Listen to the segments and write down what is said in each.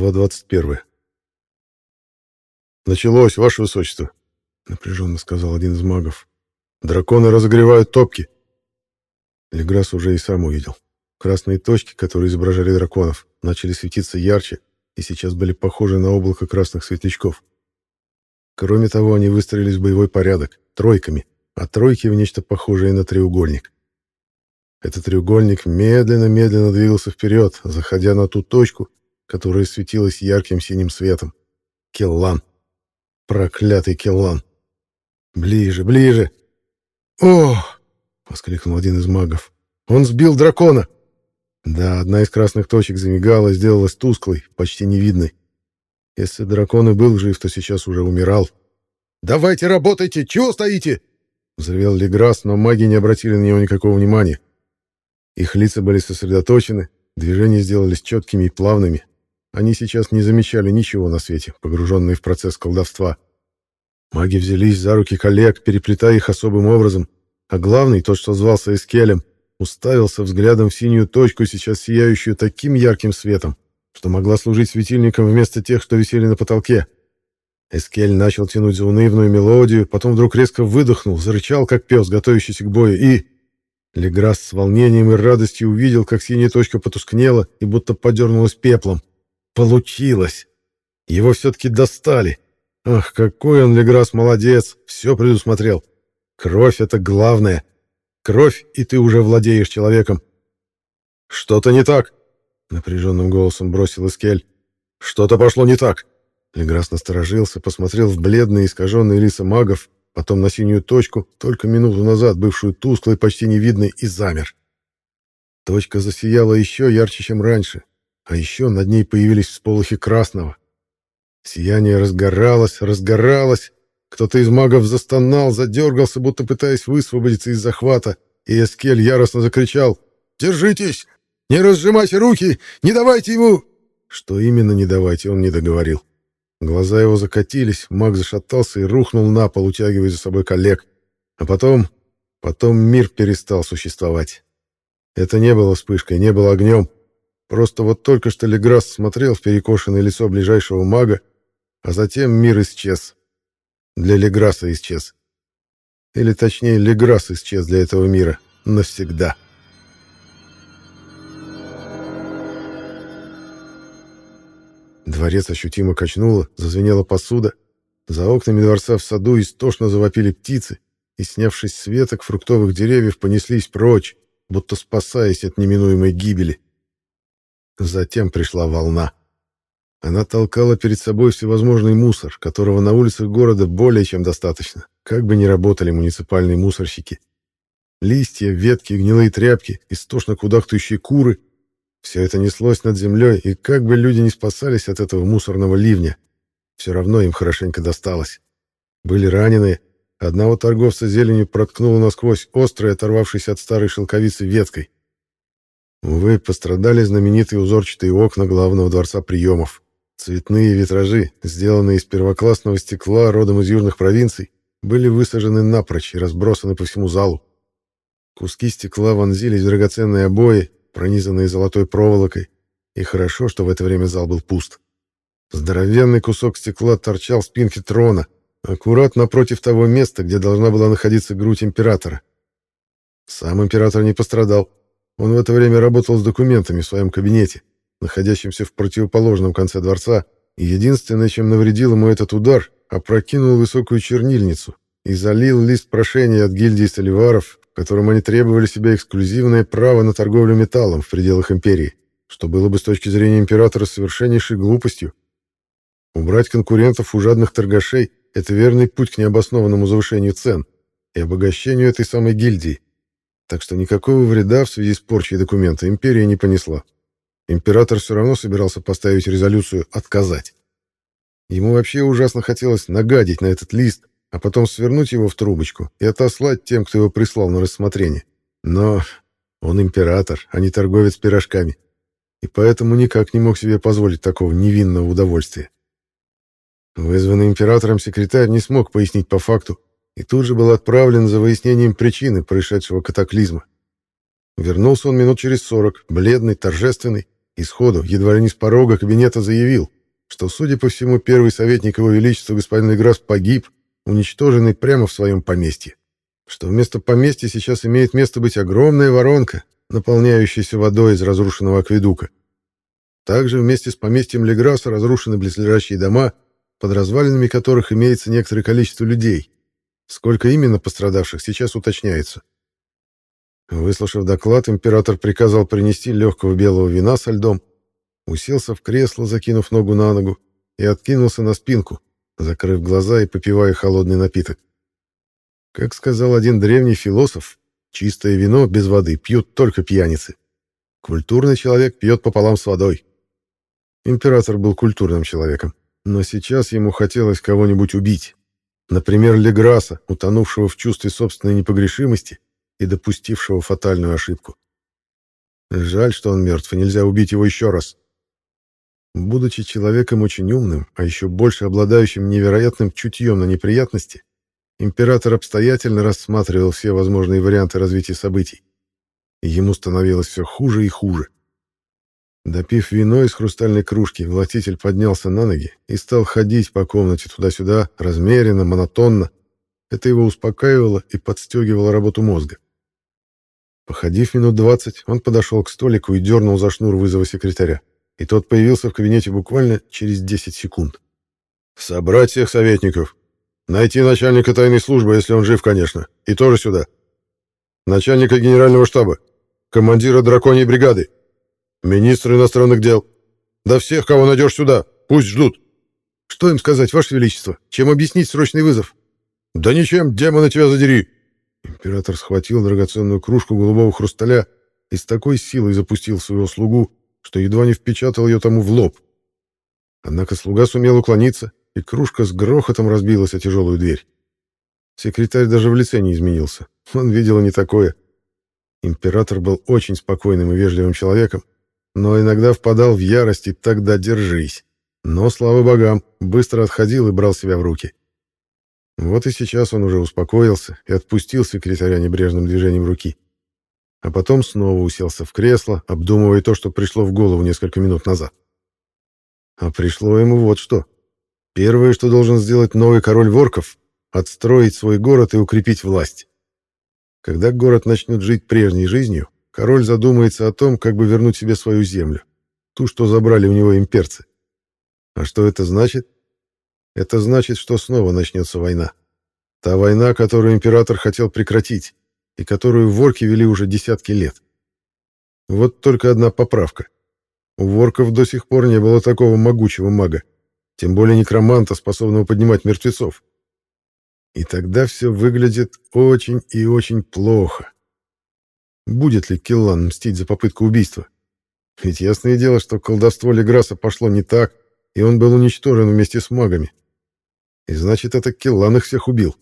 Глава 21. «Началось, ваше высочество», — напряженно сказал один из магов. «Драконы разогревают топки». Леграс уже и сам увидел. Красные точки, которые изображали драконов, начали светиться ярче и сейчас были похожи на облако красных светлячков. Кроме того, они выстроились в боевой порядок, тройками, а тройки в нечто похожее на треугольник. Этот треугольник медленно-медленно двигался вперед, заходя на ту точку, которая светилась ярким синим светом. Келлан. Проклятый Келлан. Ближе, ближе. О! воскликнул один из магов. Он сбил дракона. Да, одна из красных точек замигала сделалась тусклой, почти невидной. Если дракон и был жив, то сейчас уже умирал. «Давайте работайте! Чего стоите?» Взревел Леграс, но маги не обратили на него никакого внимания. Их лица были сосредоточены, движения сделались четкими и плавными. Они сейчас не замечали ничего на свете, погруженные в процесс колдовства. Маги взялись за руки коллег, переплетая их особым образом, а главный, тот, что звался Эскелем, уставился взглядом в синюю точку, сейчас сияющую таким ярким светом, что могла служить светильником вместо тех, что висели на потолке. Эскель начал тянуть заунывную мелодию, потом вдруг резко выдохнул, зарычал, как пес, готовящийся к бою, и... Леграс с волнением и радостью увидел, как синяя точка потускнела и будто подернулась пеплом. Получилось! Его все-таки достали. Ах, какой он, Леграс, молодец! Все предусмотрел. Кровь — это главное. Кровь, и ты уже владеешь человеком. Что-то не так, — напряженным голосом бросил Искель. Что-то пошло не так. Леграс насторожился, посмотрел в бледные искаженные лица магов, потом на синюю точку, только минуту назад бывшую тусклой, почти невидной, и замер. Точка засияла еще ярче, чем раньше, а еще над ней появились всполохи красного. Сияние разгоралось, разгоралось, кто-то из магов застонал, задергался, будто пытаясь высвободиться из захвата, и Эскель яростно закричал «Держитесь! Не разжимайте руки! Не давайте ему!» Что именно не давайте, он не договорил. Глаза его закатились, маг зашатался и рухнул на пол, утягивая за собой коллег. А потом... потом мир перестал существовать. Это не было вспышкой, не было огнем. Просто вот только что Леграсс смотрел в перекошенное лицо ближайшего мага, а затем мир исчез для Леграса исчез. Или точнее, Леграс исчез для этого мира навсегда. Дворец ощутимо качнуло, зазвенела посуда. За окнами дворца в саду истошно завопили птицы, и, снявшись с веток фруктовых деревьев, понеслись прочь, будто спасаясь от неминуемой гибели. Затем пришла волна. Она толкала перед собой всевозможный мусор, которого на улицах города более чем достаточно, как бы ни работали муниципальные мусорщики. Листья, ветки, гнилые тряпки, истошно кудахтающие куры — все это неслось над землей, и как бы люди не спасались от этого мусорного ливня, все равно им хорошенько досталось. Были раненые, одного торговца зеленью проткнуло насквозь острой, оторвавшейся от старой шелковицы веткой. Увы, пострадали знаменитые узорчатые окна главного дворца приемов. Цветные витражи, сделанные из первоклассного стекла родом из южных провинций, были высажены напрочь и разбросаны по всему залу. Куски стекла вонзились в драгоценные обои, пронизанные золотой проволокой, и хорошо, что в это время зал был пуст. Здоровенный кусок стекла торчал в спинке трона, аккурат напротив того места, где должна была находиться грудь императора. Сам император не пострадал. Он в это время работал с документами в своем кабинете находящимся в противоположном конце дворца, и единственное, чем навредил ему этот удар, опрокинул высокую чернильницу и залил лист прошения от гильдии соливаров, в они требовали себе эксклюзивное право на торговлю металлом в пределах империи, что было бы с точки зрения императора совершеннейшей глупостью. Убрать конкурентов у жадных торгашей — это верный путь к необоснованному завышению цен и обогащению этой самой гильдии. Так что никакого вреда в связи с порчей документа империя не понесла. Император все равно собирался поставить резолюцию «отказать». Ему вообще ужасно хотелось нагадить на этот лист, а потом свернуть его в трубочку и отослать тем, кто его прислал на рассмотрение. Но он император, а не торговец пирожками, и поэтому никак не мог себе позволить такого невинного удовольствия. Вызванный императором секретарь не смог пояснить по факту и тут же был отправлен за выяснением причины происшедшего катаклизма. Вернулся он минут через сорок, бледный, торжественный, и сходу, едва ли не с порога кабинета заявил, что, судя по всему, первый советник его величества господин Леграс погиб, уничтоженный прямо в своем поместье. Что вместо поместья сейчас имеет место быть огромная воронка, наполняющаяся водой из разрушенного акведука. Также вместе с поместьем Леграса разрушены близлежащие дома, под развалинами которых имеется некоторое количество людей. Сколько именно пострадавших, сейчас уточняется. Выслушав доклад, император приказал принести легкого белого вина со льдом, уселся в кресло, закинув ногу на ногу, и откинулся на спинку, закрыв глаза и попивая холодный напиток. Как сказал один древний философ, чистое вино без воды пьют только пьяницы. Культурный человек пьет пополам с водой. Император был культурным человеком, но сейчас ему хотелось кого-нибудь убить. Например, Леграса, утонувшего в чувстве собственной непогрешимости и допустившего фатальную ошибку. Жаль, что он мертв, и нельзя убить его еще раз. Будучи человеком очень умным, а еще больше обладающим невероятным чутьем на неприятности, император обстоятельно рассматривал все возможные варианты развития событий. Ему становилось все хуже и хуже. Допив вино из хрустальной кружки, властитель поднялся на ноги и стал ходить по комнате туда-сюда, размеренно, монотонно. Это его успокаивало и подстегивало работу мозга. Походив минут двадцать, он подошел к столику и дернул за шнур вызова секретаря. И тот появился в кабинете буквально через 10 секунд. «Собрать всех советников. Найти начальника тайной службы, если он жив, конечно. И тоже сюда. Начальника генерального штаба. Командира драконьей бригады. Министра иностранных дел. Да всех, кого найдешь сюда. Пусть ждут». «Что им сказать, Ваше Величество? Чем объяснить срочный вызов?» «Да ничем, демона тебя задери!» Император схватил драгоценную кружку голубого хрусталя и с такой силой запустил своего слугу, что едва не впечатал ее тому в лоб. Однако слуга сумел уклониться, и кружка с грохотом разбилась о тяжелую дверь. Секретарь даже в лице не изменился. Он видел не такое. Император был очень спокойным и вежливым человеком, но иногда впадал в ярость, и тогда держись. Но, слава богам, быстро отходил и брал себя в руки. Вот и сейчас он уже успокоился и отпустил секретаря небрежным движением руки. А потом снова уселся в кресло, обдумывая то, что пришло в голову несколько минут назад. А пришло ему вот что. Первое, что должен сделать новый король Ворков — отстроить свой город и укрепить власть. Когда город начнет жить прежней жизнью, король задумается о том, как бы вернуть себе свою землю, ту, что забрали у него имперцы. А что это значит? Это значит, что снова начнется война. Та война, которую император хотел прекратить, и которую ворки вели уже десятки лет. Вот только одна поправка. У ворков до сих пор не было такого могучего мага, тем более некроманта, способного поднимать мертвецов. И тогда все выглядит очень и очень плохо. Будет ли Киллан мстить за попытку убийства? Ведь ясное дело, что колдовство Леграса пошло не так, и он был уничтожен вместе с магами. И значит, это Келлан их всех убил.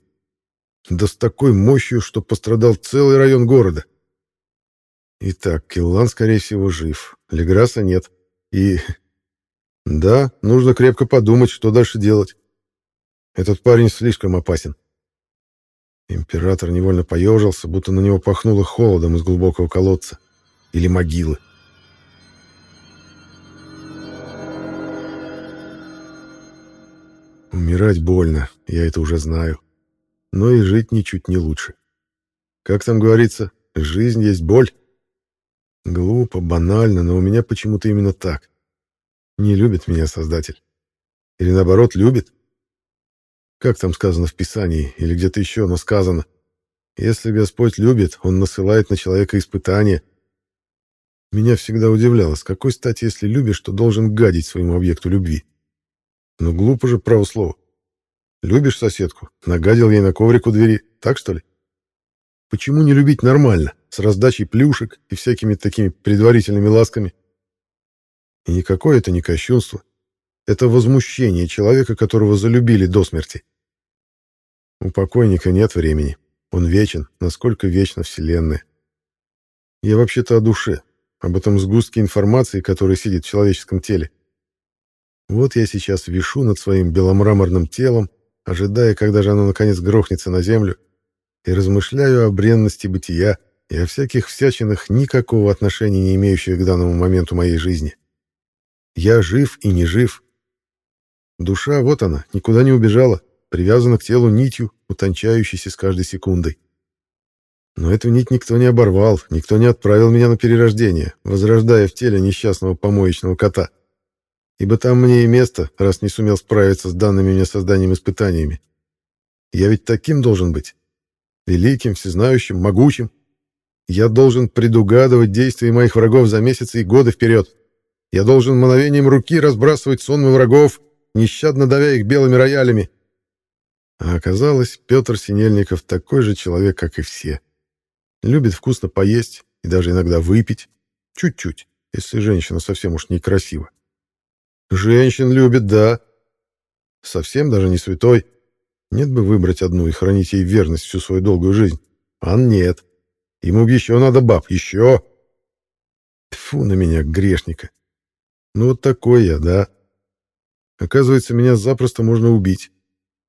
Да с такой мощью, что пострадал целый район города. Итак, Келлан, скорее всего, жив. Леграса нет. И... Да, нужно крепко подумать, что дальше делать. Этот парень слишком опасен. Император невольно поежился, будто на него пахнуло холодом из глубокого колодца. Или могилы. Умирать больно, я это уже знаю. Но и жить ничуть не лучше. Как там говорится, жизнь есть боль. Глупо, банально, но у меня почему-то именно так. Не любит меня Создатель. Или наоборот, любит. Как там сказано в Писании, или где-то еще, но сказано. Если Господь любит, Он насылает на человека испытания. Меня всегда удивляло, с какой стати, если любишь, то должен гадить своему объекту любви. Ну, глупо же, право слово. Любишь соседку? Нагадил ей на коврик у двери. Так, что ли? Почему не любить нормально, с раздачей плюшек и всякими такими предварительными ласками? И никакое это не кощунство. Это возмущение человека, которого залюбили до смерти. У покойника нет времени. Он вечен, насколько вечна Вселенная. Я вообще-то о душе, об этом сгустке информации, который сидит в человеческом теле. Вот я сейчас вишу над своим беломраморным телом, ожидая, когда же оно наконец грохнется на землю, и размышляю о бренности бытия и о всяких всячинах, никакого отношения не имеющих к данному моменту моей жизни. Я жив и не жив. Душа, вот она, никуда не убежала, привязана к телу нитью, утончающейся с каждой секундой. Но эту нить никто не оборвал, никто не отправил меня на перерождение, возрождая в теле несчастного помоечного кота. Ибо там мне и место, раз не сумел справиться с данными мне созданием испытаниями. Я ведь таким должен быть. Великим, всезнающим, могучим. Я должен предугадывать действия моих врагов за месяцы и годы вперед. Я должен мгновением руки разбрасывать сонмы врагов, нещадно давя их белыми роялями. А оказалось, Петр Синельников такой же человек, как и все. Любит вкусно поесть и даже иногда выпить. Чуть-чуть, если женщина совсем уж некрасива. Женщин любит, да. Совсем даже не святой. Нет бы выбрать одну и хранить ей верность всю свою долгую жизнь. А нет. Ему еще надо баб, еще. Тфу на меня, грешника. Ну вот такой я, да. Оказывается, меня запросто можно убить.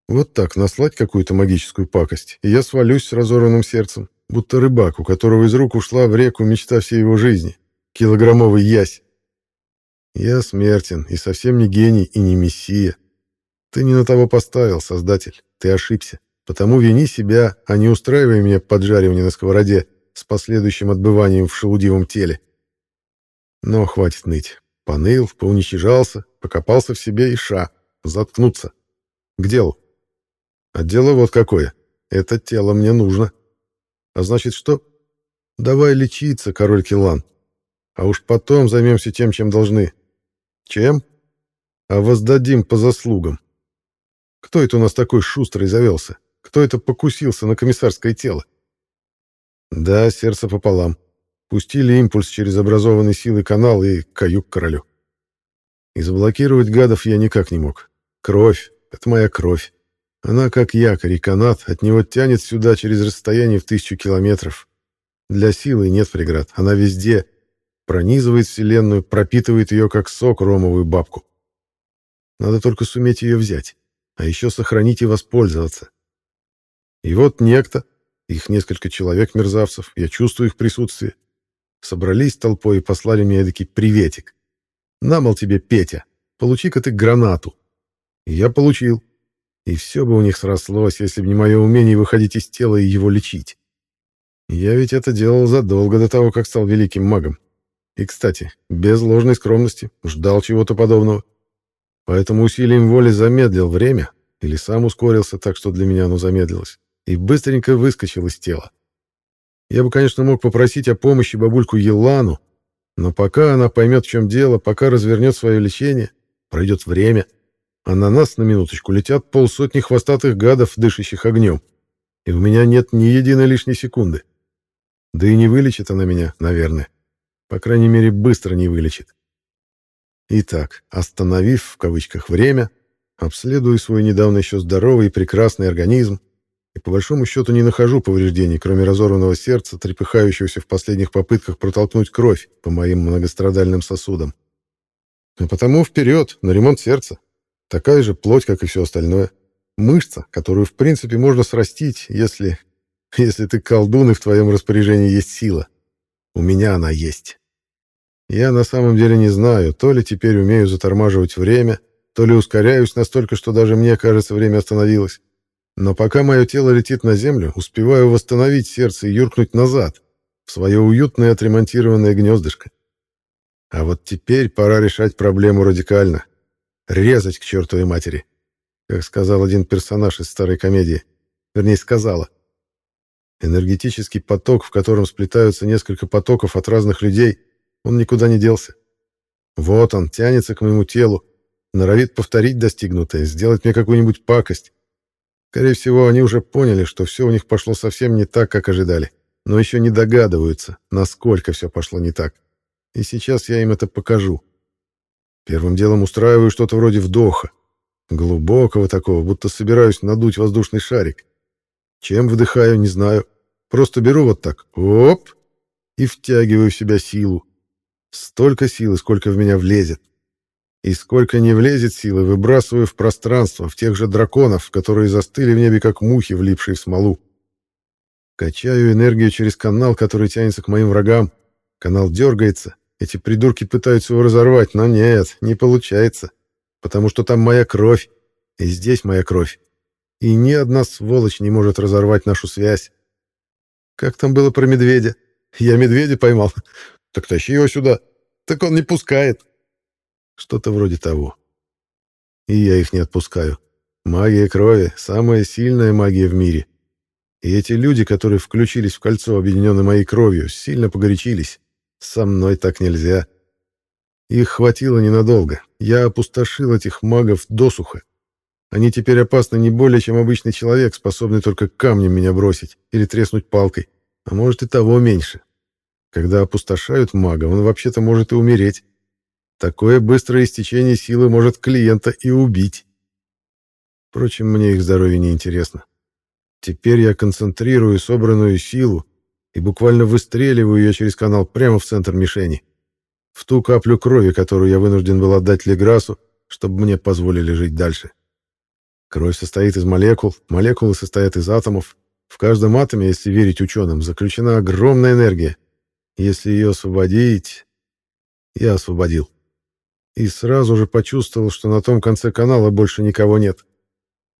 Вот так, наслать какую-то магическую пакость, и я свалюсь с разорванным сердцем, будто рыбак, у которого из рук ушла в реку мечта всей его жизни — килограммовый ясь. Я смертен и совсем не гений и не мессия. Ты не на того поставил, Создатель, ты ошибся. Потому вини себя, а не устраивай мне поджаривание на сковороде с последующим отбыванием в шелудивом теле. Но хватит ныть. Поныл, поуничижался, покопался в себе и ша. Заткнуться. К делу. А дело вот какое. Это тело мне нужно. А значит что? Давай лечиться, король Килан. А уж потом займемся тем, чем должны. Чем? А воздадим по заслугам. Кто это у нас такой шустрый завелся? Кто это покусился на комиссарское тело? Да, сердце пополам. Пустили импульс через образованный силы канал и каюк королю. И заблокировать гадов я никак не мог. Кровь — это моя кровь. Она, как якорь и канат, от него тянет сюда через расстояние в тысячу километров. Для силы нет преград, она везде. Пронизывает Вселенную, пропитывает ее, как сок, ромовую бабку. Надо только суметь ее взять, а еще сохранить и воспользоваться. И вот некто, их несколько человек-мерзавцев, я чувствую их присутствие, собрались толпой и послали мне эдакий приветик. На, мол, тебе, Петя, получи-ка ты гранату. И я получил. И все бы у них срослось, если бы не мое умение выходить из тела и его лечить. Я ведь это делал задолго до того, как стал великим магом. И, кстати, без ложной скромности, ждал чего-то подобного. Поэтому усилием воли замедлил время, или сам ускорился так, что для меня оно замедлилось, и быстренько выскочил из тела. Я бы, конечно, мог попросить о помощи бабульку Елану, но пока она поймет, в чем дело, пока развернет свое лечение, пройдет время — а на нас, на минуточку, летят полсотни хвостатых гадов, дышащих огнем. И у меня нет ни единой лишней секунды. Да и не вылечит она меня, наверное. По крайней мере, быстро не вылечит. Итак, остановив, в кавычках, время, обследую свой недавно еще здоровый и прекрасный организм, и по большому счету не нахожу повреждений, кроме разорванного сердца, трепыхающегося в последних попытках протолкнуть кровь по моим многострадальным сосудам. А потому вперед, на ремонт сердца. Такая же плоть, как и все остальное. Мышца, которую, в принципе, можно срастить, если... Если ты колдун и в твоем распоряжении есть сила. У меня она есть. Я на самом деле не знаю, то ли теперь умею затормаживать время, то ли ускоряюсь настолько, что даже мне кажется, время остановилось. Но пока мое тело летит на землю, успеваю восстановить сердце и юркнуть назад, в свое уютное отремонтированное гнездышко. А вот теперь пора решать проблему радикально. Резать к чертовой матери, как сказал один персонаж из старой комедии. Вернее, сказала. Энергетический поток, в котором сплетаются несколько потоков от разных людей, он никуда не делся. Вот он, тянется к моему телу, норовит повторить достигнутое, сделать мне какую-нибудь пакость. Скорее всего, они уже поняли, что все у них пошло совсем не так, как ожидали, но еще не догадываются, насколько все пошло не так. И сейчас я им это покажу. Первым делом устраиваю что-то вроде вдоха. Глубокого такого, будто собираюсь надуть воздушный шарик. Чем вдыхаю, не знаю. Просто беру вот так, оп, и втягиваю в себя силу. Столько силы, сколько в меня влезет. И сколько не влезет силы, выбрасываю в пространство, в тех же драконов, которые застыли в небе, как мухи, влипшие в смолу. Качаю энергию через канал, который тянется к моим врагам. Канал дергается, Эти придурки пытаются его разорвать, но нет, не получается. Потому что там моя кровь, и здесь моя кровь. И ни одна сволочь не может разорвать нашу связь. Как там было про медведя? Я медведя поймал. Так тащи его сюда. Так он не пускает. Что-то вроде того. И я их не отпускаю. Магия крови — самая сильная магия в мире. И эти люди, которые включились в кольцо, объединенное моей кровью, сильно погорячились. Со мной так нельзя. Их хватило ненадолго. Я опустошил этих магов досуха. Они теперь опасны не более, чем обычный человек, способный только камнем меня бросить или треснуть палкой, а может и того меньше. Когда опустошают мага, он вообще-то может и умереть. Такое быстрое истечение силы может клиента и убить. Впрочем, мне их здоровье не интересно. Теперь я концентрирую собранную силу и буквально выстреливаю ее через канал прямо в центр мишени. В ту каплю крови, которую я вынужден был отдать Леграсу, чтобы мне позволили жить дальше. Кровь состоит из молекул, молекулы состоят из атомов. В каждом атоме, если верить ученым, заключена огромная энергия. Если ее освободить... Я освободил. И сразу же почувствовал, что на том конце канала больше никого нет.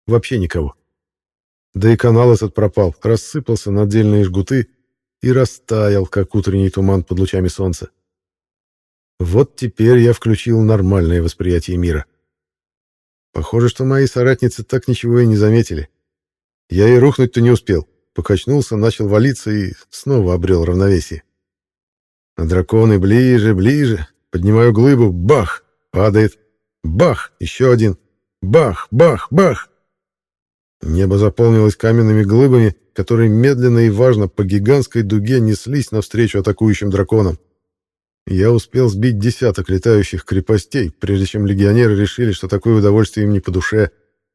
Вообще никого. Да и канал этот пропал, рассыпался на отдельные жгуты и растаял, как утренний туман под лучами солнца. Вот теперь я включил нормальное восприятие мира. Похоже, что мои соратницы так ничего и не заметили. Я и рухнуть-то не успел. Покачнулся, начал валиться и снова обрел равновесие. А драконы ближе, ближе. Поднимаю глыбу. Бах! Падает. Бах! Еще один. Бах! Бах! Бах! Небо заполнилось каменными глыбами, которые медленно и важно по гигантской дуге неслись навстречу атакующим драконам. Я успел сбить десяток летающих крепостей, прежде чем легионеры решили, что такое удовольствие им не по душе,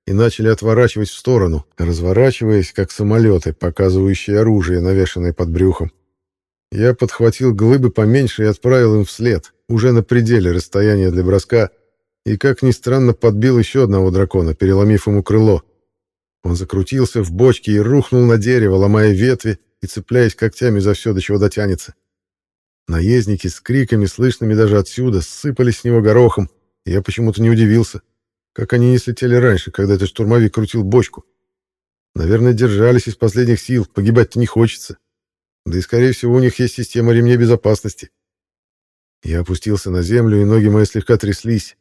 и начали отворачивать в сторону, разворачиваясь, как самолеты, показывающие оружие, навешанное под брюхом. Я подхватил глыбы поменьше и отправил им вслед, уже на пределе расстояния для броска, и, как ни странно, подбил еще одного дракона, переломив ему крыло. Он закрутился в бочке и рухнул на дерево, ломая ветви и цепляясь когтями за все, до чего дотянется. Наездники с криками, слышными даже отсюда, сыпались с него горохом, и я почему-то не удивился, как они не слетели раньше, когда этот штурмовик крутил бочку. Наверное, держались из последних сил, погибать-то не хочется. Да и, скорее всего, у них есть система ремней безопасности. Я опустился на землю, и ноги мои слегка тряслись.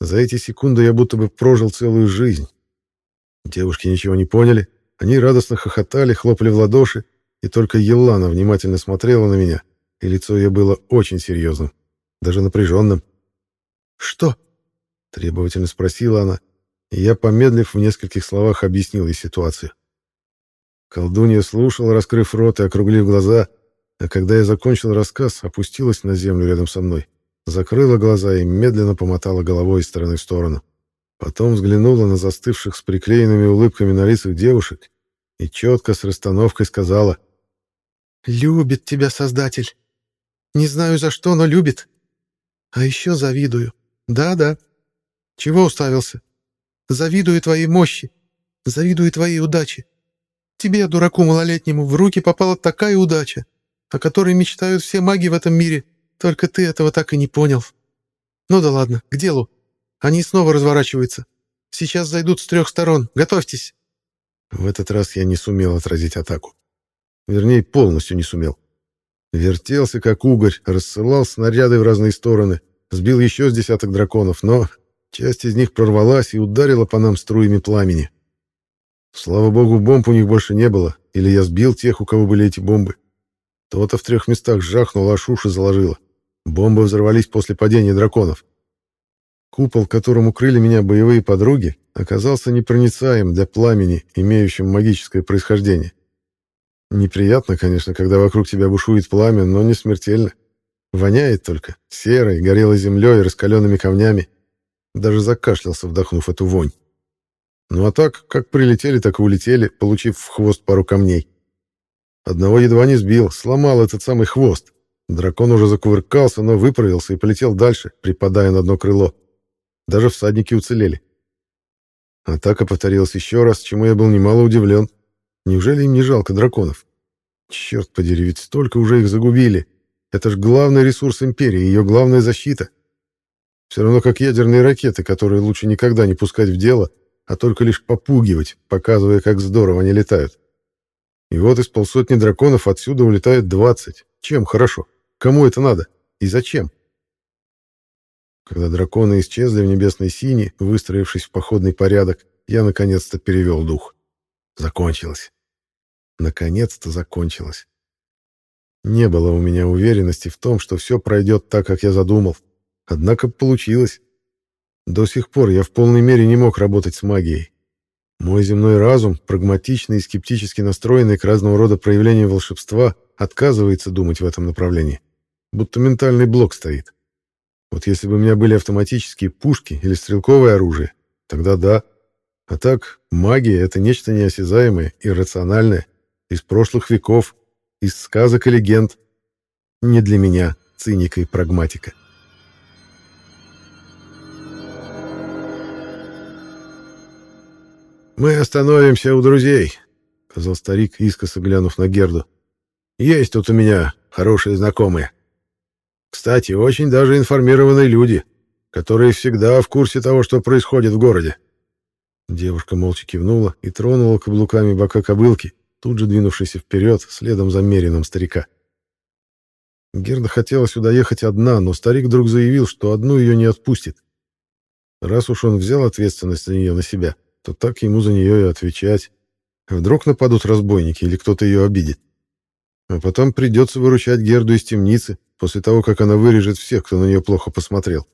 За эти секунды я будто бы прожил целую жизнь. Девушки ничего не поняли. Они радостно хохотали, хлопали в ладоши, и только Елана внимательно смотрела на меня, и лицо ее было очень серьезным, даже напряженным. «Что?» — требовательно спросила она, и я, помедлив в нескольких словах, объяснил ей ситуацию. Колдунья слушала, раскрыв рот и округлив глаза, а когда я закончил рассказ, опустилась на землю рядом со мной, закрыла глаза и медленно помотала головой из стороны в сторону. Потом взглянула на застывших с приклеенными улыбками на лицах девушек и четко с расстановкой сказала «Любит тебя Создатель. Не знаю за что, но любит. А еще завидую. Да-да. Чего уставился? Завидую твоей мощи. Завидую твоей удаче. Тебе, дураку малолетнему, в руки попала такая удача, о которой мечтают все маги в этом мире, только ты этого так и не понял. Ну да ладно, к делу. Они снова разворачиваются. Сейчас зайдут с трех сторон. Готовьтесь!» В этот раз я не сумел отразить атаку. Вернее, полностью не сумел. Вертелся, как угорь, рассылал снаряды в разные стороны, сбил еще с десяток драконов, но часть из них прорвалась и ударила по нам струями пламени. Слава богу, бомб у них больше не было, или я сбил тех, у кого были эти бомбы. То-то в трех местах жахнуло, аж уши заложило. Бомбы взорвались после падения драконов. Купол, которым укрыли меня боевые подруги, оказался непроницаем для пламени, имеющим магическое происхождение. Неприятно, конечно, когда вокруг тебя бушует пламя, но не смертельно. Воняет только серой, горелой землей и раскаленными камнями. Даже закашлялся, вдохнув эту вонь. Ну а так, как прилетели, так и улетели, получив в хвост пару камней. Одного едва не сбил, сломал этот самый хвост. Дракон уже закувыркался, но выправился и полетел дальше, припадая на дно крыло. Даже всадники уцелели. Атака повторилась еще раз, чему я был немало удивлен. Неужели им не жалко драконов? Черт подери, ведь столько уже их загубили. Это же главный ресурс империи, ее главная защита. Все равно как ядерные ракеты, которые лучше никогда не пускать в дело, а только лишь попугивать, показывая, как здорово они летают. И вот из полсотни драконов отсюда улетает 20. Чем хорошо? Кому это надо? И зачем? Когда драконы исчезли в небесной сине, выстроившись в походный порядок, я наконец-то перевел дух. Закончилось. Наконец-то закончилось. Не было у меня уверенности в том, что все пройдет так, как я задумал. Однако получилось. До сих пор я в полной мере не мог работать с магией. Мой земной разум, прагматичный и скептически настроенный к разного рода проявлениям волшебства, отказывается думать в этом направлении. Будто ментальный блок стоит. Вот если бы у меня были автоматические пушки или стрелковое оружие, тогда да. А так, магия — это нечто неосязаемое, иррациональное, из прошлых веков, из сказок и легенд. Не для меня, циника и прагматика. «Мы остановимся у друзей», — сказал старик, искоса глянув на Герду. «Есть тут у меня хорошие знакомые. Кстати, очень даже информированные люди, которые всегда в курсе того, что происходит в городе. Девушка молча кивнула и тронула каблуками бока кобылки, тут же двинувшейся вперед, следом за мерином старика. Герда хотела сюда ехать одна, но старик вдруг заявил, что одну ее не отпустит. Раз уж он взял ответственность за нее на себя, то так ему за нее и отвечать. Вдруг нападут разбойники или кто-то ее обидит. А потом придется выручать Герду из темницы, после того, как она вырежет всех, кто на нее плохо посмотрел.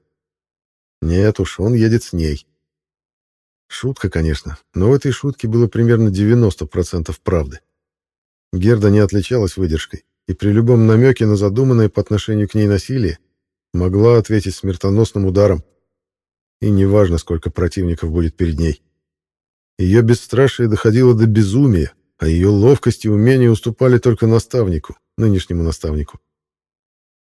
Нет уж, он едет с ней. Шутка, конечно, но в этой шутке было примерно 90% правды. Герда не отличалась выдержкой, и при любом намеке на задуманное по отношению к ней насилие могла ответить смертоносным ударом. И неважно, сколько противников будет перед ней. Ее бесстрашие доходило до безумия, а ее ловкость и умения уступали только наставнику, нынешнему наставнику.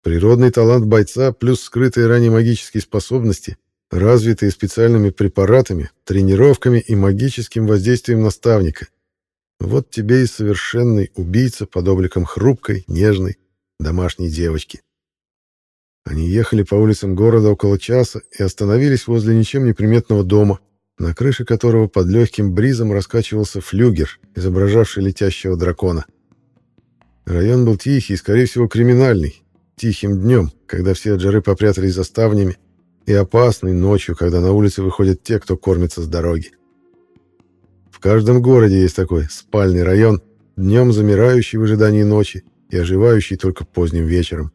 Природный талант бойца плюс скрытые ранее магические способности, развитые специальными препаратами, тренировками и магическим воздействием наставника. Вот тебе и совершенный убийца под обликом хрупкой, нежной, домашней девочки. Они ехали по улицам города около часа и остановились возле ничем не приметного дома, на крыше которого под легким бризом раскачивался флюгер, изображавший летящего дракона. Район был тихий и, скорее всего, криминальный, Тихим днем, когда все от жары попрятались за ставнями, и опасной ночью, когда на улице выходят те, кто кормится с дороги. В каждом городе есть такой спальный район, днем замирающий в ожидании ночи и оживающий только поздним вечером.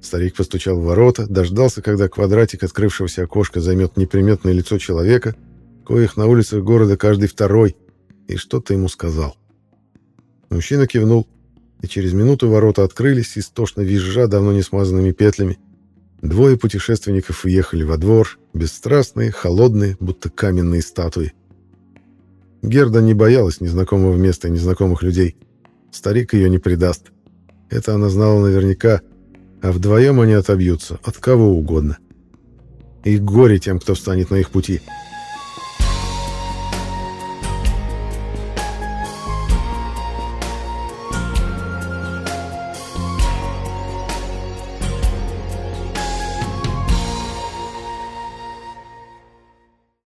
Старик постучал в ворота, дождался, когда квадратик открывшегося окошка займет неприметное лицо человека, коих на улицах города каждый второй, и что-то ему сказал. Мужчина кивнул, и через минуту ворота открылись, истошно визжа давно не смазанными петлями. Двое путешественников уехали во двор, бесстрастные, холодные, будто каменные статуи. Герда не боялась незнакомого места и незнакомых людей. Старик ее не предаст. Это она знала наверняка, а вдвоем они отобьются от кого угодно. И горе тем, кто встанет на их пути. —